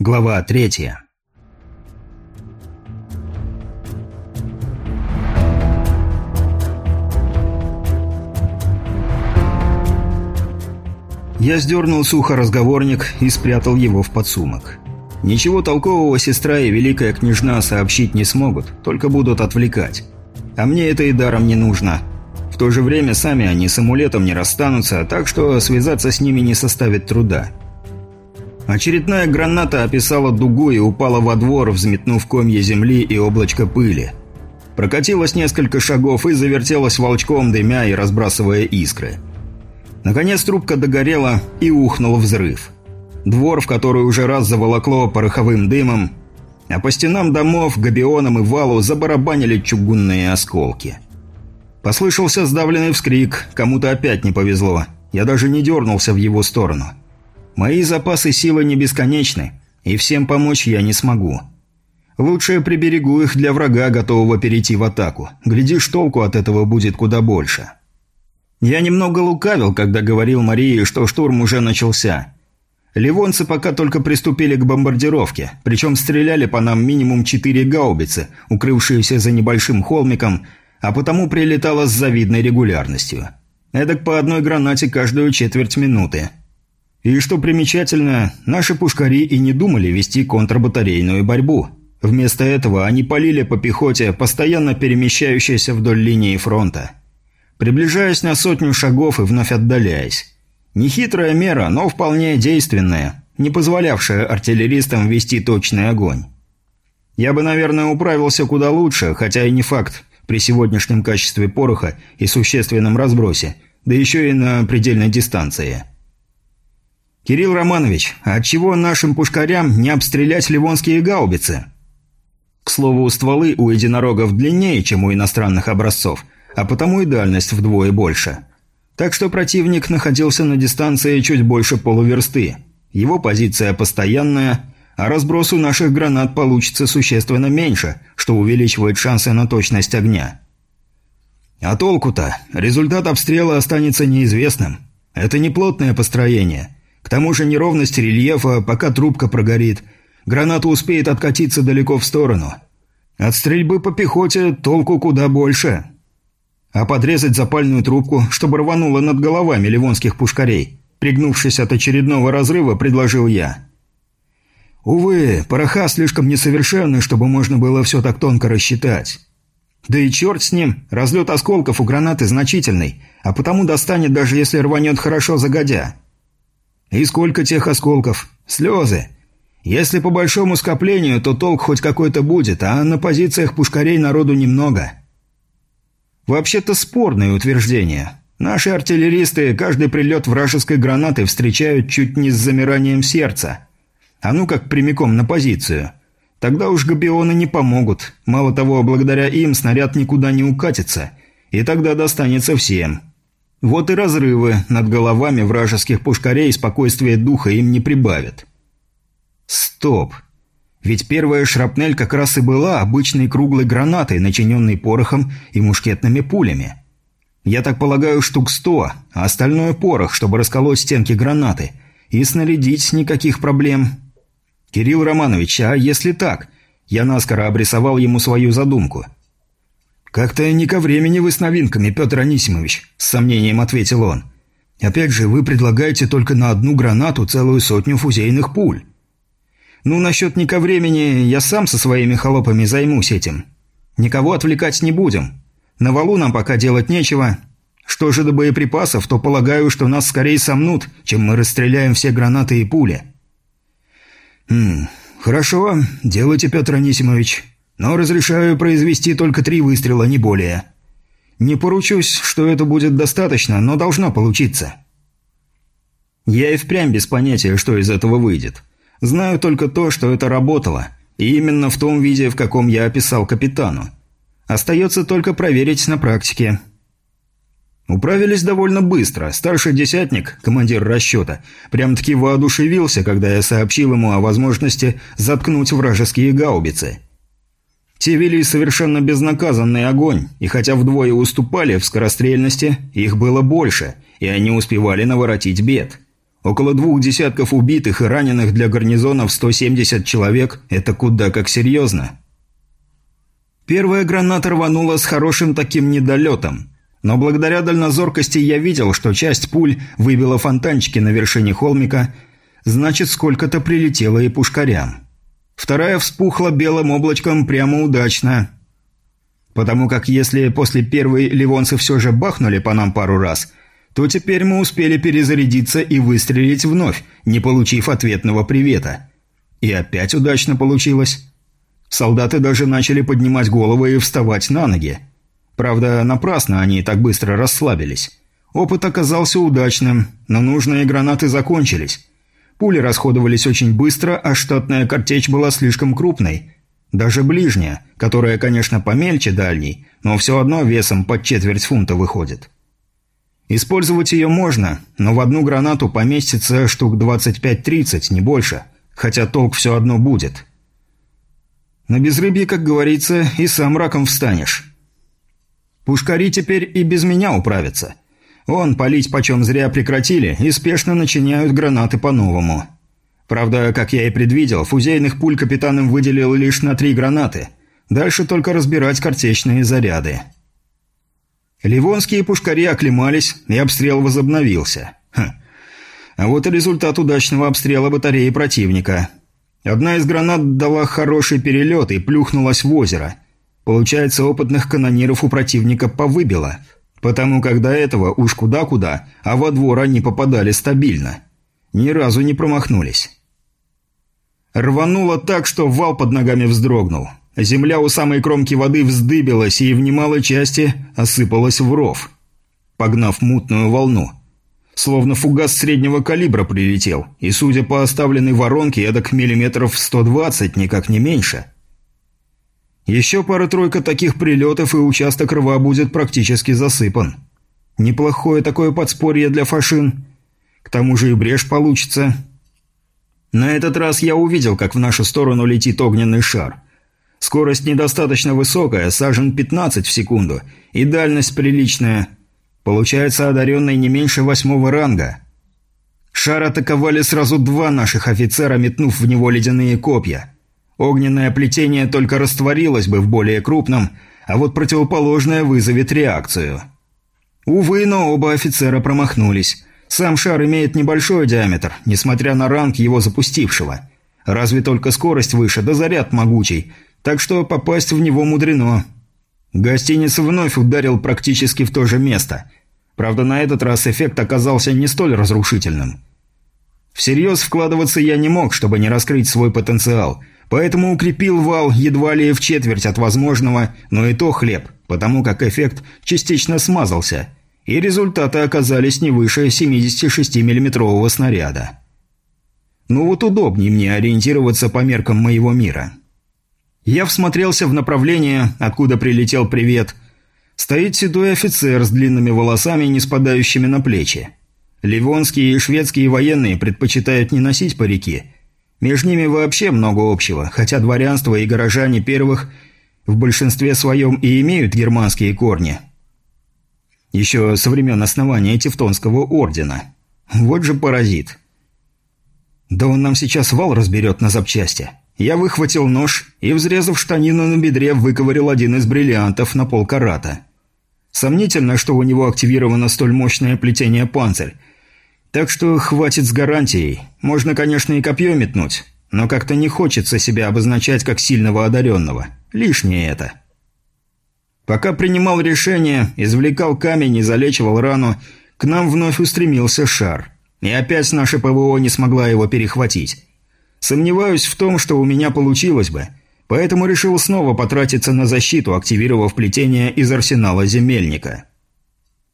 Глава третья. Я сдернул сухо разговорник и спрятал его в подсумок. Ничего толкового сестра и великая княжна сообщить не смогут, только будут отвлекать. А мне это и даром не нужно. В то же время сами они с амулетом не расстанутся, так что связаться с ними не составит труда. Очередная граната описала дугу и упала во двор, взметнув комья земли и облачко пыли. Прокатилась несколько шагов и завертелась волчком, дымя и разбрасывая искры. Наконец трубка догорела и ухнул взрыв. Двор, в который уже раз заволокло пороховым дымом, а по стенам домов, габионам и валу забарабанили чугунные осколки. Послышался сдавленный вскрик, кому-то опять не повезло. Я даже не дернулся в его сторону. Мои запасы силы не бесконечны, и всем помочь я не смогу. Лучше приберегу их для врага, готового перейти в атаку. Глядишь, толку от этого будет куда больше. Я немного лукавил, когда говорил Марии, что штурм уже начался. Ливонцы пока только приступили к бомбардировке, причем стреляли по нам минимум четыре гаубицы, укрывшиеся за небольшим холмиком, а потому прилетало с завидной регулярностью. Эдак по одной гранате каждую четверть минуты. И что примечательно, наши пушкари и не думали вести контрбатарейную борьбу. Вместо этого они полили по пехоте, постоянно перемещающейся вдоль линии фронта. Приближаясь на сотню шагов и вновь отдаляясь. Нехитрая мера, но вполне действенная, не позволявшая артиллеристам вести точный огонь. Я бы, наверное, управился куда лучше, хотя и не факт, при сегодняшнем качестве пороха и существенном разбросе, да еще и на предельной дистанции. «Кирилл Романович, а отчего нашим пушкарям не обстрелять ливонские гаубицы?» К слову, стволы у единорогов длиннее, чем у иностранных образцов, а потому и дальность вдвое больше – так что противник находился на дистанции чуть больше полуверсты. Его позиция постоянная, а разброс у наших гранат получится существенно меньше, что увеличивает шансы на точность огня. А толку-то? Результат обстрела останется неизвестным. Это не плотное построение. К тому же неровность рельефа, пока трубка прогорит, граната успеет откатиться далеко в сторону. От стрельбы по пехоте толку куда больше а подрезать запальную трубку, чтобы рвануло над головами ливонских пушкарей. Пригнувшись от очередного разрыва, предложил я. Увы, пороха слишком несовершенны, чтобы можно было все так тонко рассчитать. Да и черт с ним, разлет осколков у гранаты значительный, а потому достанет, даже если рванет хорошо загодя. И сколько тех осколков? Слезы. Если по большому скоплению, то толк хоть какой-то будет, а на позициях пушкарей народу немного. Вообще-то спорное утверждение. Наши артиллеристы каждый прилет вражеской гранаты встречают чуть не с замиранием сердца. А ну как прямиком на позицию. Тогда уж габионы не помогут. Мало того, благодаря им снаряд никуда не укатится. И тогда достанется всем. Вот и разрывы над головами вражеских пушкарей спокойствия духа им не прибавят. Стоп. Ведь первая шрапнель как раз и была обычной круглой гранатой, начиненной порохом и мушкетными пулями. Я так полагаю, штук сто, а остальное порох, чтобы расколоть стенки гранаты. И снарядить никаких проблем. Кирилл Романович, а если так? Я наскоро обрисовал ему свою задумку. «Как-то не ко времени вы с новинками, Петр Анисимович», – с сомнением ответил он. «Опять же, вы предлагаете только на одну гранату целую сотню фузейных пуль». «Ну, насчет не ко времени, я сам со своими холопами займусь этим. Никого отвлекать не будем. На валу нам пока делать нечего. Что же до боеприпасов, то полагаю, что нас скорее сомнут, чем мы расстреляем все гранаты и пули». «Хм, хорошо, делайте, Петр Анисимович. Но разрешаю произвести только три выстрела, не более. Не поручусь, что это будет достаточно, но должно получиться». Я и впрямь без понятия, что из этого выйдет. Знаю только то, что это работало, и именно в том виде, в каком я описал капитану. Остается только проверить на практике. Управились довольно быстро. Старший десятник, командир расчета, прям-таки воодушевился, когда я сообщил ему о возможности заткнуть вражеские гаубицы. Те вели совершенно безнаказанный огонь, и хотя вдвое уступали в скорострельности, их было больше, и они успевали наворотить бед. Около двух десятков убитых и раненых для гарнизона в 170 человек – это куда как серьезно. Первая граната рванула с хорошим таким недолетом. Но благодаря дальнозоркости я видел, что часть пуль выбила фонтанчики на вершине холмика, значит, сколько-то прилетело и пушкарям. Вторая вспухла белым облачком прямо удачно. Потому как если после первой ливонцы все же бахнули по нам пару раз, то теперь мы успели перезарядиться и выстрелить вновь, не получив ответного привета. И опять удачно получилось. Солдаты даже начали поднимать головы и вставать на ноги. Правда, напрасно они так быстро расслабились. Опыт оказался удачным, но нужные гранаты закончились. Пули расходовались очень быстро, а штатная картечь была слишком крупной. Даже ближняя, которая, конечно, помельче дальней, но все одно весом под четверть фунта выходит. Использовать ее можно, но в одну гранату поместится штук 25-30, не больше, хотя толк все одно будет. На безрыбье, как говорится, и сам раком встанешь. Пушкари теперь и без меня управятся. Он, палить почем зря прекратили и спешно начиняют гранаты по-новому. Правда, как я и предвидел, фузейных пуль капитаном выделил лишь на три гранаты. Дальше только разбирать картечные заряды. Ливонские пушкари оклемались, и обстрел возобновился. Хм. А вот и результат удачного обстрела батареи противника – Одна из гранат дала хороший перелет и плюхнулась в озеро. Получается, опытных канониров у противника повыбило, потому как до этого уж куда-куда, а во двор они попадали стабильно. Ни разу не промахнулись. Рвануло так, что вал под ногами вздрогнул. Земля у самой кромки воды вздыбилась и в немалой части осыпалась в ров, погнав мутную волну – Словно фугас среднего калибра прилетел, и, судя по оставленной воронке, эдак миллиметров 120, никак не меньше. Еще пара-тройка таких прилетов, и участок рва будет практически засыпан. Неплохое такое подспорье для фашин. К тому же и брешь получится. На этот раз я увидел, как в нашу сторону летит огненный шар. Скорость недостаточно высокая, сажен 15 в секунду, и дальность приличная – Получается, одаренный не меньше восьмого ранга. Шар атаковали сразу два наших офицера, метнув в него ледяные копья. Огненное плетение только растворилось бы в более крупном, а вот противоположное вызовет реакцию. Увы, но оба офицера промахнулись. Сам шар имеет небольшой диаметр, несмотря на ранг его запустившего. Разве только скорость выше, да заряд могучий, так что попасть в него мудрено. Гостиниц вновь ударил практически в то же место. Правда, на этот раз эффект оказался не столь разрушительным. Всерьез вкладываться я не мог, чтобы не раскрыть свой потенциал, поэтому укрепил вал едва ли в четверть от возможного, но и то хлеб, потому как эффект частично смазался, и результаты оказались не выше 76 миллиметрового снаряда. Ну вот удобнее мне ориентироваться по меркам моего мира. Я всмотрелся в направление, откуда прилетел привет. Стоит седой офицер с длинными волосами, не спадающими на плечи. Ливонские и шведские военные предпочитают не носить парики. Между ними вообще много общего, хотя дворянство и горожане первых в большинстве своем и имеют германские корни. Еще со времен основания Тевтонского ордена. Вот же паразит. Да он нам сейчас вал разберет на запчасти. Я выхватил нож и, взрезав штанину на бедре, выковырил один из бриллиантов на полкарата. Сомнительно, что у него активировано столь мощное плетение панцирь. Так что хватит с гарантией. Можно, конечно, и копье метнуть, но как-то не хочется себя обозначать как сильного одаренного. Лишнее это. Пока принимал решение, извлекал камень и залечивал рану, к нам вновь устремился шар. И опять наша ПВО не смогла его перехватить. Сомневаюсь в том, что у меня получилось бы, поэтому решил снова потратиться на защиту, активировав плетение из арсенала земельника.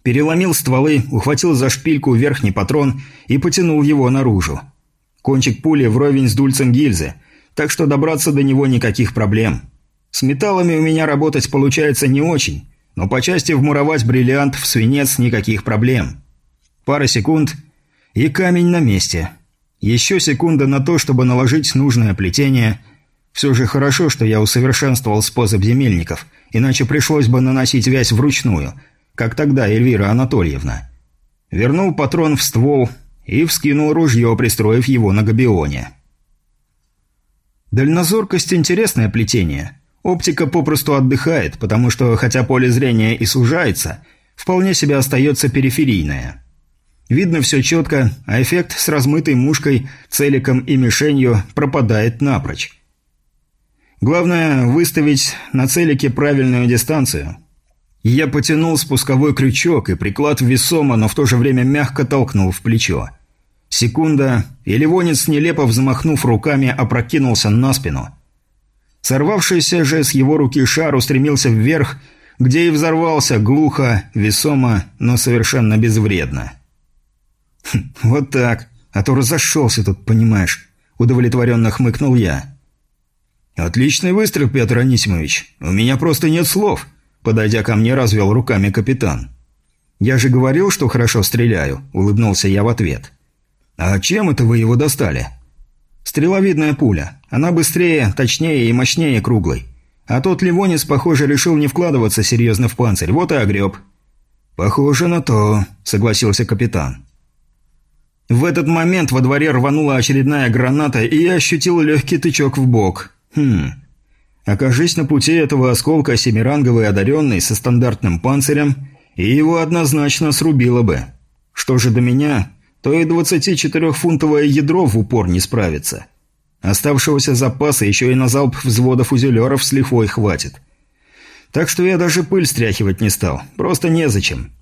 Переломил стволы, ухватил за шпильку верхний патрон и потянул его наружу. Кончик пули вровень с дульцем гильзы, так что добраться до него никаких проблем. С металлами у меня работать получается не очень, но по части вмуровать бриллиант в свинец никаких проблем. Пара секунд, и камень на месте. Еще секунда на то, чтобы наложить нужное плетение. Все же хорошо, что я усовершенствовал способ земельников, иначе пришлось бы наносить вязь вручную, как тогда Эльвира Анатольевна. Вернул патрон в ствол и вскинул ружье, пристроив его на габионе. Дальнозоркость – интересное плетение. Оптика попросту отдыхает, потому что, хотя поле зрения и сужается, вполне себе остается периферийное. Видно все четко, а эффект с размытой мушкой, целиком и мишенью пропадает напрочь. Главное – выставить на целике правильную дистанцию. Я потянул спусковой крючок, и приклад весомо, но в то же время мягко толкнул в плечо. Секунда, и Ливонец, нелепо взмахнув руками, опрокинулся на спину. Сорвавшийся же с его руки шар устремился вверх, где и взорвался глухо, весомо, но совершенно безвредно. «Хм, «Вот так, а то разошелся тут, понимаешь», – удовлетворенно хмыкнул я. «Отличный выстрел, Петр Анисимович. У меня просто нет слов», – подойдя ко мне, развел руками капитан. «Я же говорил, что хорошо стреляю», – улыбнулся я в ответ. «А чем это вы его достали?» «Стреловидная пуля. Она быстрее, точнее и мощнее круглой. А тот Ливонец, похоже, решил не вкладываться серьезно в панцирь, вот и огреб». «Похоже на то», — согласился капитан. В этот момент во дворе рванула очередная граната, и я ощутил легкий тычок в бок. Хм. Окажись на пути этого осколка семиранговый одаренный со стандартным панцирем, и его однозначно срубило бы. Что же до меня, то и 24-фунтовое ядро в упор не справится. Оставшегося запаса еще и на залп взводов узелеров с лихвой хватит. Так что я даже пыль стряхивать не стал, просто незачем.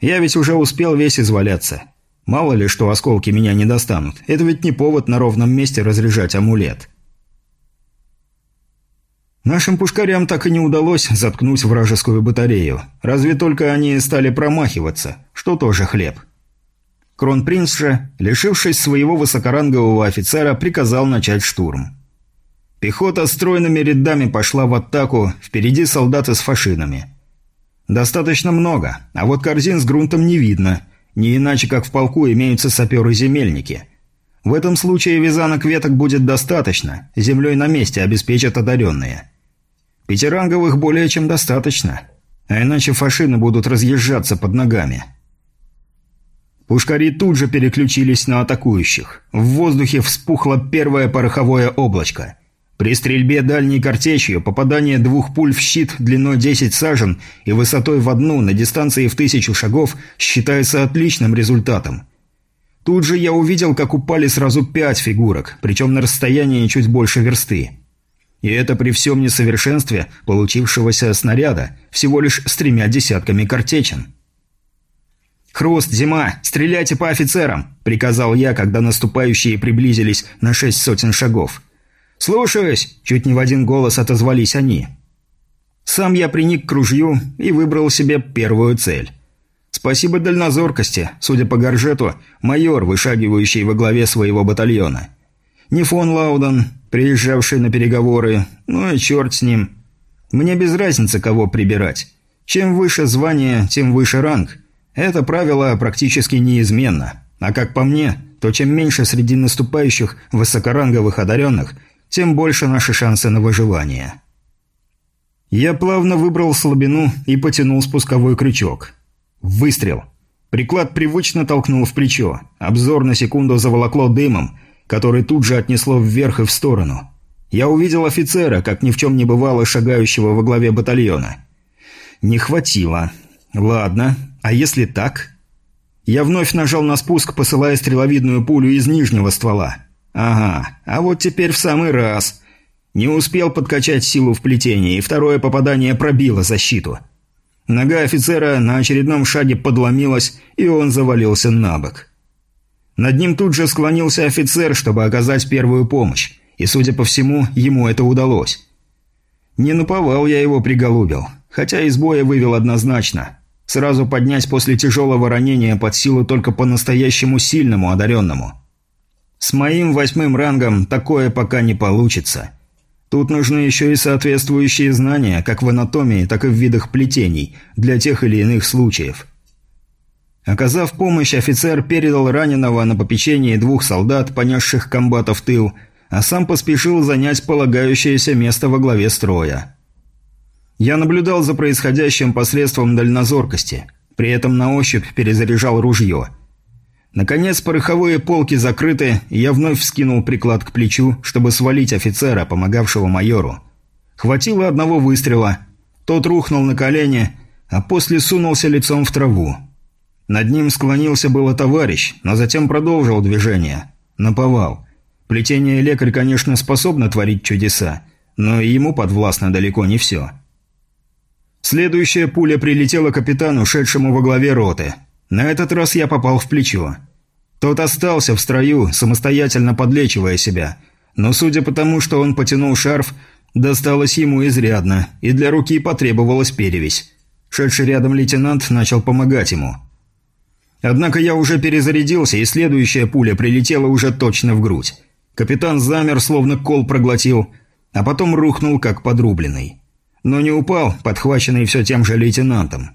Я ведь уже успел весь изваляться. Мало ли, что осколки меня не достанут. Это ведь не повод на ровном месте разряжать амулет. Нашим пушкарям так и не удалось заткнуть вражескую батарею. Разве только они стали промахиваться, что тоже хлеб. Кронпринц же, лишившись своего высокорангового офицера, приказал начать штурм. Пехота стройными рядами пошла в атаку, впереди солдаты с фашинами. Достаточно много, а вот корзин с грунтом не видно, не иначе как в полку имеются саперы-земельники. В этом случае вязанок веток будет достаточно, землей на месте обеспечат одаренные. Пятиранговых более чем достаточно, а иначе фашины будут разъезжаться под ногами. Пушкари тут же переключились на атакующих. В воздухе вспухло первое пороховое облачко. При стрельбе дальней картечью попадание двух пуль в щит длиной 10 сажен и высотой в одну на дистанции в тысячу шагов считается отличным результатом. Тут же я увидел, как упали сразу пять фигурок, причем на расстоянии чуть больше версты. И это при всем несовершенстве получившегося снаряда, всего лишь с тремя десятками картечин. «Хруст, зима, стреляйте по офицерам!» – приказал я, когда наступающие приблизились на шесть сотен шагов. «Слушаюсь!» – чуть не в один голос отозвались они. Сам я приник к ружью и выбрал себе первую цель. Спасибо дальнозоркости, судя по горжету, майор, вышагивающий во главе своего батальона. Не фон Лауден, приезжавший на переговоры, ну и черт с ним. Мне без разницы, кого прибирать. Чем выше звание, тем выше ранг. Это правило практически неизменно. А как по мне, то чем меньше среди наступающих высокоранговых одаренных, тем больше наши шансы на выживание. Я плавно выбрал слабину и потянул спусковой крючок. Выстрел. Приклад привычно толкнул в плечо. Обзор на секунду заволокло дымом, который тут же отнесло вверх и в сторону. Я увидел офицера, как ни в чем не бывало, шагающего во главе батальона. Не хватило. Ладно, а если так? Я вновь нажал на спуск, посылая стреловидную пулю из нижнего ствола. Ага, а вот теперь в самый раз. Не успел подкачать силу в плетении, и второе попадание пробило защиту. Нога офицера на очередном шаге подломилась, и он завалился на бок. Над ним тут же склонился офицер, чтобы оказать первую помощь, и, судя по всему, ему это удалось. Не наповал я его приголубил, хотя из боя вывел однозначно. Сразу поднять после тяжелого ранения под силу только по-настоящему сильному одаренному. С моим восьмым рангом такое пока не получится. Тут нужны еще и соответствующие знания, как в анатомии, так и в видах плетений, для тех или иных случаев. Оказав помощь, офицер передал раненого на попечение двух солдат, понесших комбата в тыл, а сам поспешил занять полагающееся место во главе строя. Я наблюдал за происходящим посредством дальнозоркости, при этом на ощупь перезаряжал ружье. Наконец, пороховые полки закрыты, и я вновь вскинул приклад к плечу, чтобы свалить офицера, помогавшего майору. Хватило одного выстрела. Тот рухнул на колени, а после сунулся лицом в траву. Над ним склонился было товарищ, но затем продолжил движение. Наповал. Плетение лекарь, конечно, способно творить чудеса, но ему подвластно далеко не все. Следующая пуля прилетела капитану, шедшему во главе роты – на этот раз я попал в плечо. Тот остался в строю, самостоятельно подлечивая себя. Но судя по тому, что он потянул шарф, досталось ему изрядно, и для руки потребовалась перевесь. Шедший рядом лейтенант начал помогать ему. Однако я уже перезарядился, и следующая пуля прилетела уже точно в грудь. Капитан замер, словно кол проглотил, а потом рухнул, как подрубленный. Но не упал, подхваченный все тем же лейтенантом.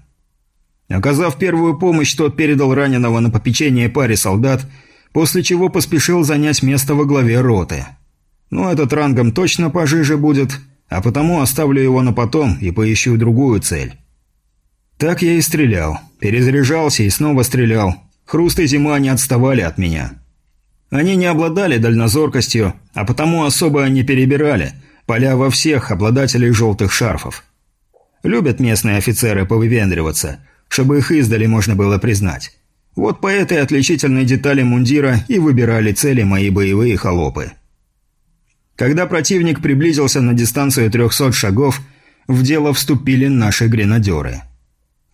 Оказав первую помощь, тот передал раненого на попечение паре солдат, после чего поспешил занять место во главе роты. Ну, этот рангом точно пожиже будет, а потому оставлю его на потом и поищу другую цель. Так я и стрелял. Перезаряжался и снова стрелял. Хруст и зима не отставали от меня. Они не обладали дальнозоркостью, а потому особо не перебирали, поля во всех обладателей желтых шарфов. Любят местные офицеры повыпендриваться – чтобы их издали можно было признать. Вот по этой отличительной детали мундира и выбирали цели мои боевые холопы. Когда противник приблизился на дистанцию 300 шагов, в дело вступили наши гренадеры.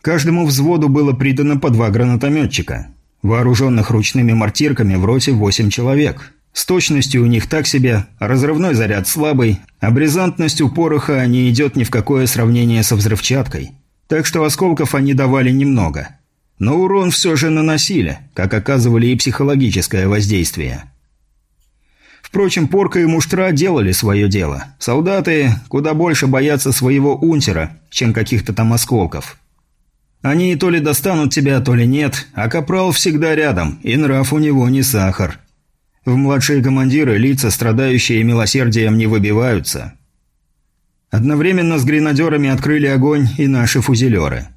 Каждому взводу было придано по два гранатометчика. Вооруженных ручными мортирками в роте 8 человек. С точностью у них так себе, разрывной заряд слабый, а у пороха не идет ни в какое сравнение со взрывчаткой – так что осколков они давали немного. Но урон все же наносили, как оказывали и психологическое воздействие. Впрочем, порка и муштра делали свое дело. Солдаты куда больше боятся своего унтера, чем каких-то там осколков. Они то ли достанут тебя, то ли нет, а капрал всегда рядом, и нрав у него не сахар. В младшие командиры лица, страдающие милосердием, не выбиваются. Одновременно с гренадерами открыли огонь и наши фузелеры.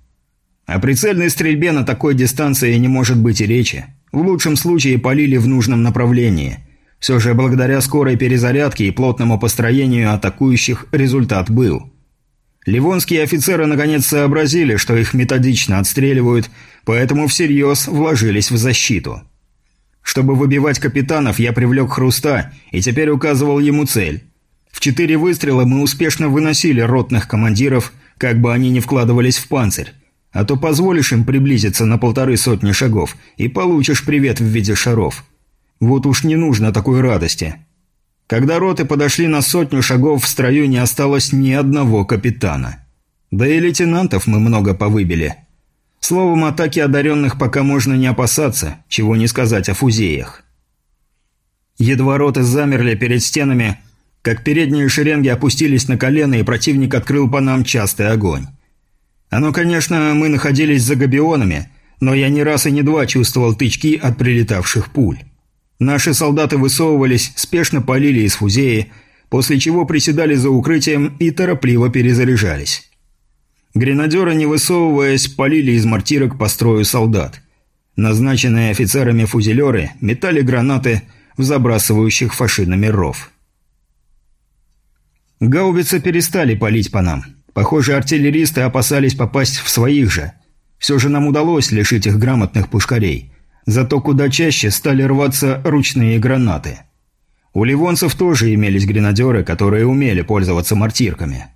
О прицельной стрельбе на такой дистанции не может быть и речи. В лучшем случае полили в нужном направлении. Все же благодаря скорой перезарядке и плотному построению атакующих результат был. Ливонские офицеры наконец сообразили, что их методично отстреливают, поэтому всерьез вложились в защиту. Чтобы выбивать капитанов, я привлек Хруста и теперь указывал ему цель. В четыре выстрела мы успешно выносили ротных командиров, как бы они ни вкладывались в панцирь. А то позволишь им приблизиться на полторы сотни шагов и получишь привет в виде шаров. Вот уж не нужно такой радости. Когда роты подошли на сотню шагов, в строю не осталось ни одного капитана. Да и лейтенантов мы много повыбили. Словом, атаки одаренных пока можно не опасаться, чего не сказать о фузеях. Едва роты замерли перед стенами, как передние шеренги опустились на колено, и противник открыл по нам частый огонь. Оно, конечно, мы находились за габионами, но я не раз и не два чувствовал тычки от прилетавших пуль. Наши солдаты высовывались, спешно полили из фузеи, после чего приседали за укрытием и торопливо перезаряжались. Гренадеры, не высовываясь, полили из мортирок по строю солдат. Назначенные офицерами фузелеры метали гранаты в забрасывающих фашинами ров. Гаубицы перестали палить по нам. Похоже, артиллеристы опасались попасть в своих же. Все же нам удалось лишить их грамотных пушкарей. Зато куда чаще стали рваться ручные гранаты. У ливонцев тоже имелись гренадеры, которые умели пользоваться мортирками.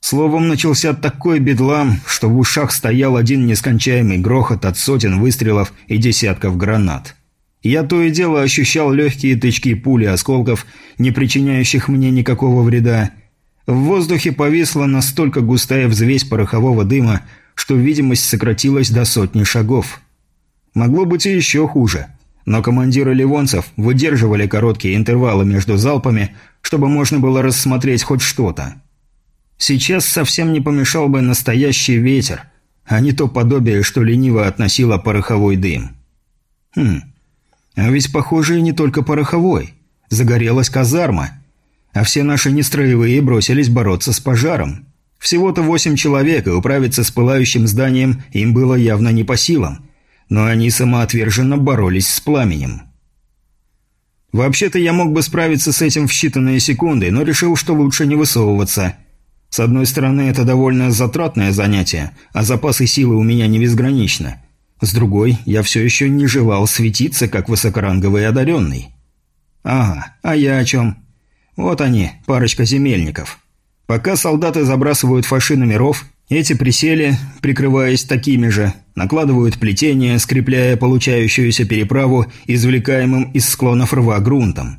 Словом, начался такой бедлам, что в ушах стоял один нескончаемый грохот от сотен выстрелов и десятков гранат. Я то и дело ощущал легкие тычки пули осколков, не причиняющих мне никакого вреда. В воздухе повисла настолько густая взвесь порохового дыма, что видимость сократилась до сотни шагов. Могло быть и еще хуже. Но командиры ливонцев выдерживали короткие интервалы между залпами, чтобы можно было рассмотреть хоть что-то. Сейчас совсем не помешал бы настоящий ветер, а не то подобие, что лениво относило пороховой дым. Хм... А ведь, похоже, и не только пороховой. Загорелась казарма. А все наши нестроевые бросились бороться с пожаром. Всего-то восемь человек, и управиться с пылающим зданием им было явно не по силам. Но они самоотверженно боролись с пламенем. Вообще-то я мог бы справиться с этим в считанные секунды, но решил, что лучше не высовываться. С одной стороны, это довольно затратное занятие, а запасы силы у меня не безграничны. С другой, я все еще не желал светиться, как высокоранговый одаренный. Ага, а я о чем? Вот они, парочка земельников. Пока солдаты забрасывают фаши номеров, эти присели, прикрываясь такими же, накладывают плетение, скрепляя получающуюся переправу извлекаемым из склонов рва грунтом.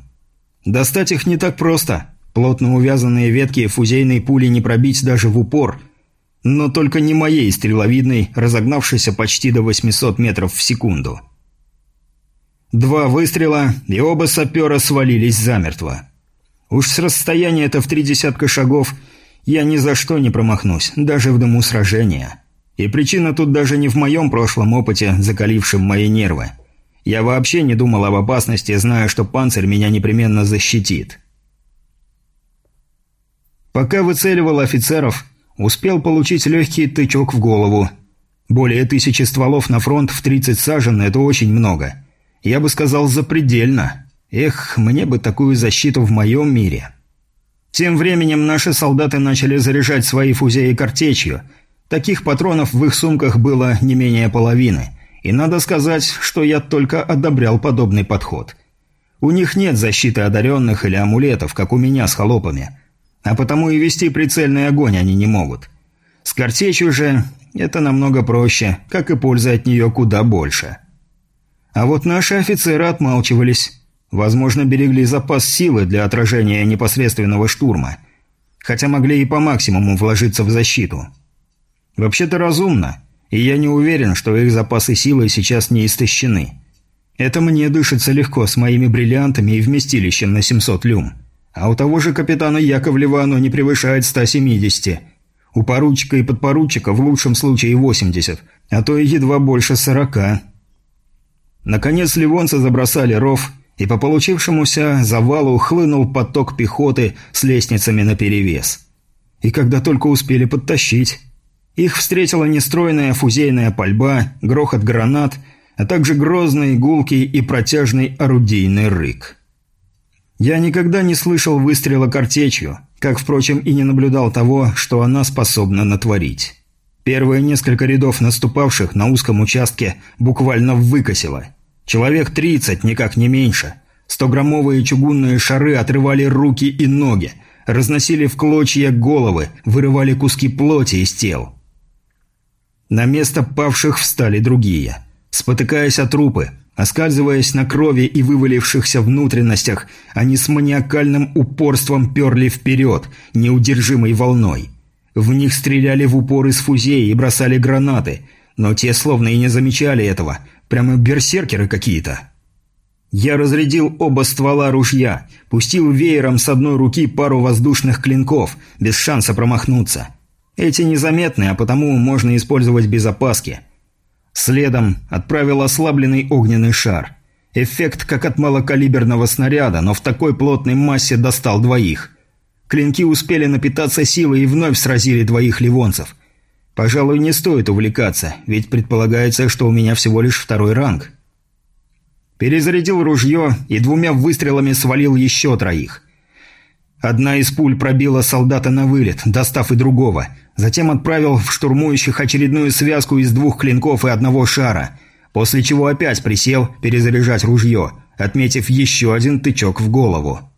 Достать их не так просто. Плотно увязанные ветки фузейной пули не пробить даже в упор. Но только не моей стреловидной, разогнавшейся почти до 800 метров в секунду. Два выстрела, и оба сапера свалились замертво. Уж с расстояния-то в три десятка шагов я ни за что не промахнусь, даже в дыму сражения. И причина тут даже не в моем прошлом опыте, закалившем мои нервы. Я вообще не думал об опасности, зная, что панцирь меня непременно защитит. Пока выцеливал офицеров, успел получить легкий тычок в голову. Более тысячи стволов на фронт в 30 сажен – это очень много. Я бы сказал, запредельно. Эх, мне бы такую защиту в моем мире. Тем временем наши солдаты начали заряжать свои фузеи картечью. Таких патронов в их сумках было не менее половины. И надо сказать, что я только одобрял подобный подход. У них нет защиты одаренных или амулетов, как у меня с холопами. А потому и вести прицельный огонь они не могут. С картечью же это намного проще, как и пользы от нее куда больше. А вот наши офицеры отмалчивались. Возможно, берегли запас силы для отражения непосредственного штурма. Хотя могли и по максимуму вложиться в защиту. Вообще-то разумно, и я не уверен, что их запасы силы сейчас не истощены. Это мне дышится легко с моими бриллиантами и вместилищем на 700 люм. А у того же капитана Яковлева оно не превышает 170. У поручика и подпоручика в лучшем случае 80, а то и едва больше 40. Наконец ливонцы забросали ров – и по получившемуся завалу хлынул поток пехоты с лестницами наперевес. И когда только успели подтащить. Их встретила нестройная фузейная пальба, грохот гранат, а также грозный, гулкий и протяжный орудийный рык. Я никогда не слышал выстрела картечью, как, впрочем, и не наблюдал того, что она способна натворить. Первые несколько рядов наступавших на узком участке буквально выкосило – Человек тридцать, никак не меньше. Стограммовые чугунные шары отрывали руки и ноги, разносили в клочья головы, вырывали куски плоти из тел. На место павших встали другие. Спотыкаясь о трупы, оскальзываясь на крови и вывалившихся внутренностях, они с маниакальным упорством перли вперед, неудержимой волной. В них стреляли в упор из фузей и бросали гранаты, но те словно и не замечали этого – Прямо берсеркеры какие-то. Я разрядил оба ствола ружья, пустил веером с одной руки пару воздушных клинков, без шанса промахнуться. Эти незаметны, а потому можно использовать без опаски. Следом отправил ослабленный огненный шар. Эффект как от малокалиберного снаряда, но в такой плотной массе достал двоих. Клинки успели напитаться силой и вновь сразили двоих ливонцев – Пожалуй, не стоит увлекаться, ведь предполагается, что у меня всего лишь второй ранг. Перезарядил ружье и двумя выстрелами свалил еще троих. Одна из пуль пробила солдата на вылет, достав и другого. Затем отправил в штурмующих очередную связку из двух клинков и одного шара, после чего опять присел перезаряжать ружье, отметив еще один тычок в голову.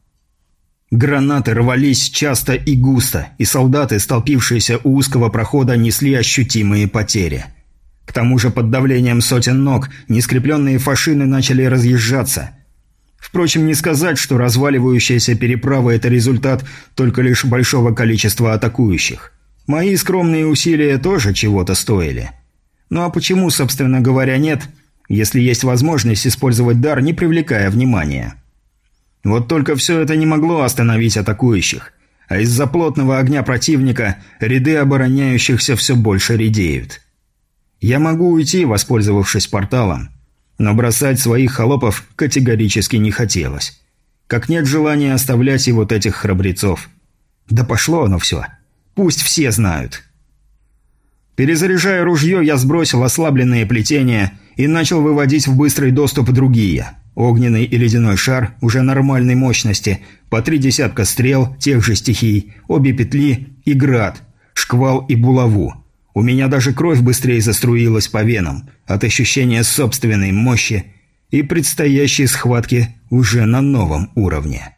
Гранаты рвались часто и густо, и солдаты, столпившиеся у узкого прохода, несли ощутимые потери. К тому же под давлением сотен ног нескрепленные фашины начали разъезжаться. Впрочем, не сказать, что разваливающаяся переправа – это результат только лишь большого количества атакующих. Мои скромные усилия тоже чего-то стоили. Ну а почему, собственно говоря, нет, если есть возможность использовать дар, не привлекая внимания? Вот только все это не могло остановить атакующих, а из-за плотного огня противника ряды обороняющихся все больше редеют. Я могу уйти, воспользовавшись порталом, но бросать своих холопов категорически не хотелось. Как нет желания оставлять и вот этих храбрецов. Да пошло оно все. Пусть все знают. Перезаряжая ружье, я сбросил ослабленные плетения и начал выводить в быстрый доступ другие. Огненный и ледяной шар уже нормальной мощности, по три десятка стрел тех же стихий, обе петли и град, шквал и булаву. У меня даже кровь быстрее заструилась по венам от ощущения собственной мощи и предстоящей схватки уже на новом уровне.